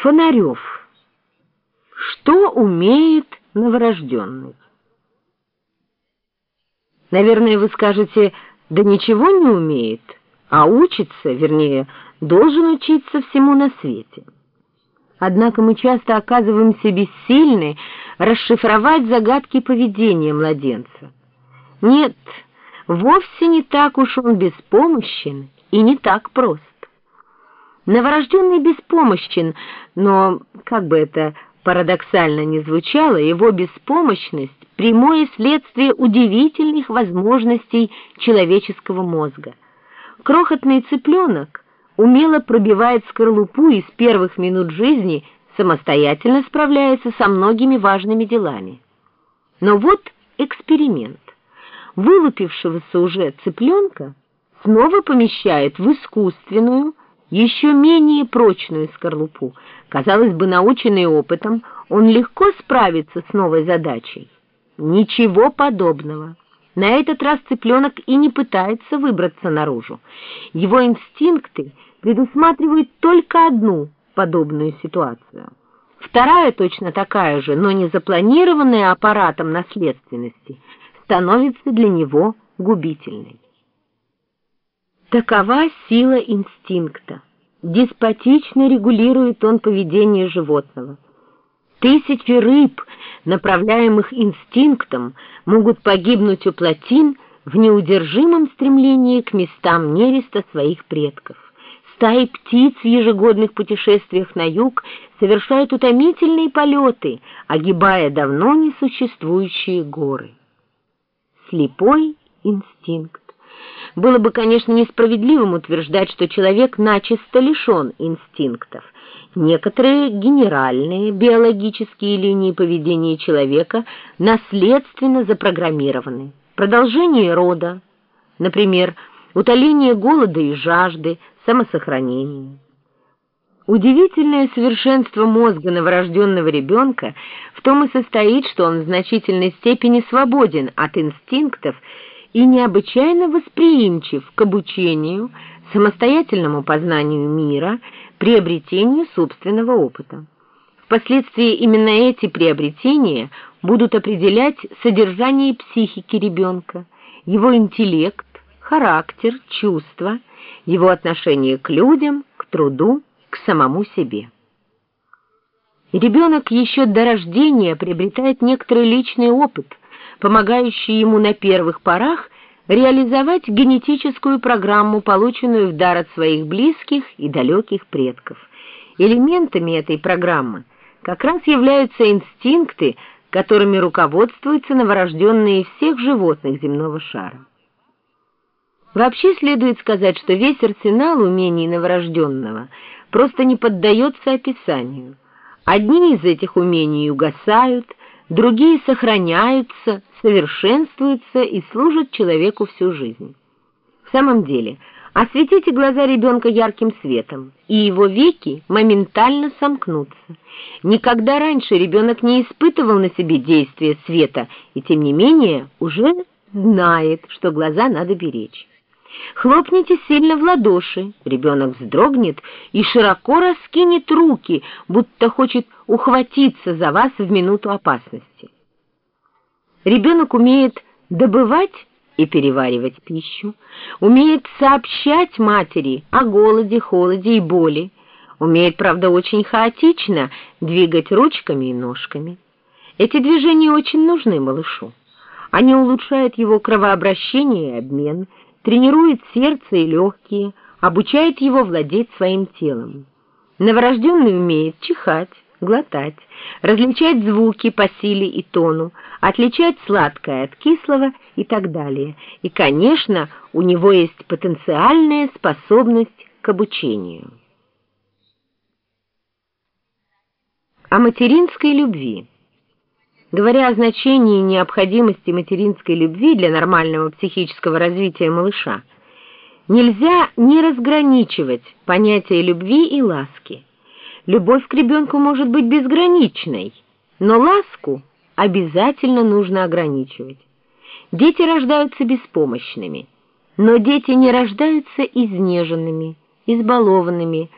Фонарев. Что умеет новорожденный? Наверное, вы скажете, да ничего не умеет, а учится, вернее, должен учиться всему на свете. Однако мы часто оказываемся бессильны расшифровать загадки поведения младенца. Нет, вовсе не так уж он беспомощен и не так прост. Новорожденный беспомощен, но, как бы это парадоксально ни звучало, его беспомощность – прямое следствие удивительных возможностей человеческого мозга. Крохотный цыпленок умело пробивает скорлупу и с первых минут жизни самостоятельно справляется со многими важными делами. Но вот эксперимент. Вылупившегося уже цыпленка снова помещают в искусственную, еще менее прочную скорлупу. Казалось бы, наученный опытом, он легко справится с новой задачей. Ничего подобного. На этот раз цыпленок и не пытается выбраться наружу. Его инстинкты предусматривают только одну подобную ситуацию. Вторая точно такая же, но не запланированная аппаратом наследственности, становится для него губительной. Такова сила инстинкта. Деспотично регулирует он поведение животного. Тысячи рыб, направляемых инстинктом, могут погибнуть у плотин в неудержимом стремлении к местам нереста своих предков. Стаи птиц в ежегодных путешествиях на юг совершают утомительные полеты, огибая давно несуществующие горы. Слепой инстинкт. Было бы, конечно, несправедливым утверждать, что человек начисто лишен инстинктов. Некоторые генеральные биологические линии поведения человека наследственно запрограммированы. Продолжение рода, например, утоление голода и жажды, самосохранение. Удивительное совершенство мозга новорожденного ребенка в том и состоит, что он в значительной степени свободен от инстинктов и необычайно восприимчив к обучению, самостоятельному познанию мира, приобретению собственного опыта. Впоследствии именно эти приобретения будут определять содержание психики ребенка, его интеллект, характер, чувства, его отношение к людям, к труду, к самому себе. Ребенок еще до рождения приобретает некоторый личный опыт – помогающий ему на первых порах реализовать генетическую программу, полученную в дар от своих близких и далеких предков. Элементами этой программы как раз являются инстинкты, которыми руководствуются новорожденные всех животных земного шара. Вообще следует сказать, что весь арсенал умений новорожденного просто не поддается описанию. Одни из этих умений угасают, другие сохраняются, совершенствуются и служат человеку всю жизнь. В самом деле, осветите глаза ребенка ярким светом, и его веки моментально сомкнутся. Никогда раньше ребенок не испытывал на себе действия света, и тем не менее уже знает, что глаза надо беречь. Хлопните сильно в ладоши, ребенок вздрогнет и широко раскинет руки, будто хочет ухватиться за вас в минуту опасности. Ребенок умеет добывать и переваривать пищу, умеет сообщать матери о голоде, холоде и боли, умеет, правда, очень хаотично двигать ручками и ножками. Эти движения очень нужны малышу. Они улучшают его кровообращение и обмен, тренирует сердце и легкие, обучает его владеть своим телом. Новорожденный умеет чихать, глотать, различать звуки по силе и тону, отличать сладкое от кислого и так далее. И, конечно, у него есть потенциальная способность к обучению. О материнской любви. Говоря о значении и необходимости материнской любви для нормального психического развития малыша, нельзя не разграничивать понятия любви и ласки. Любовь к ребенку может быть безграничной, но ласку обязательно нужно ограничивать. Дети рождаются беспомощными, но дети не рождаются изнеженными, избалованными,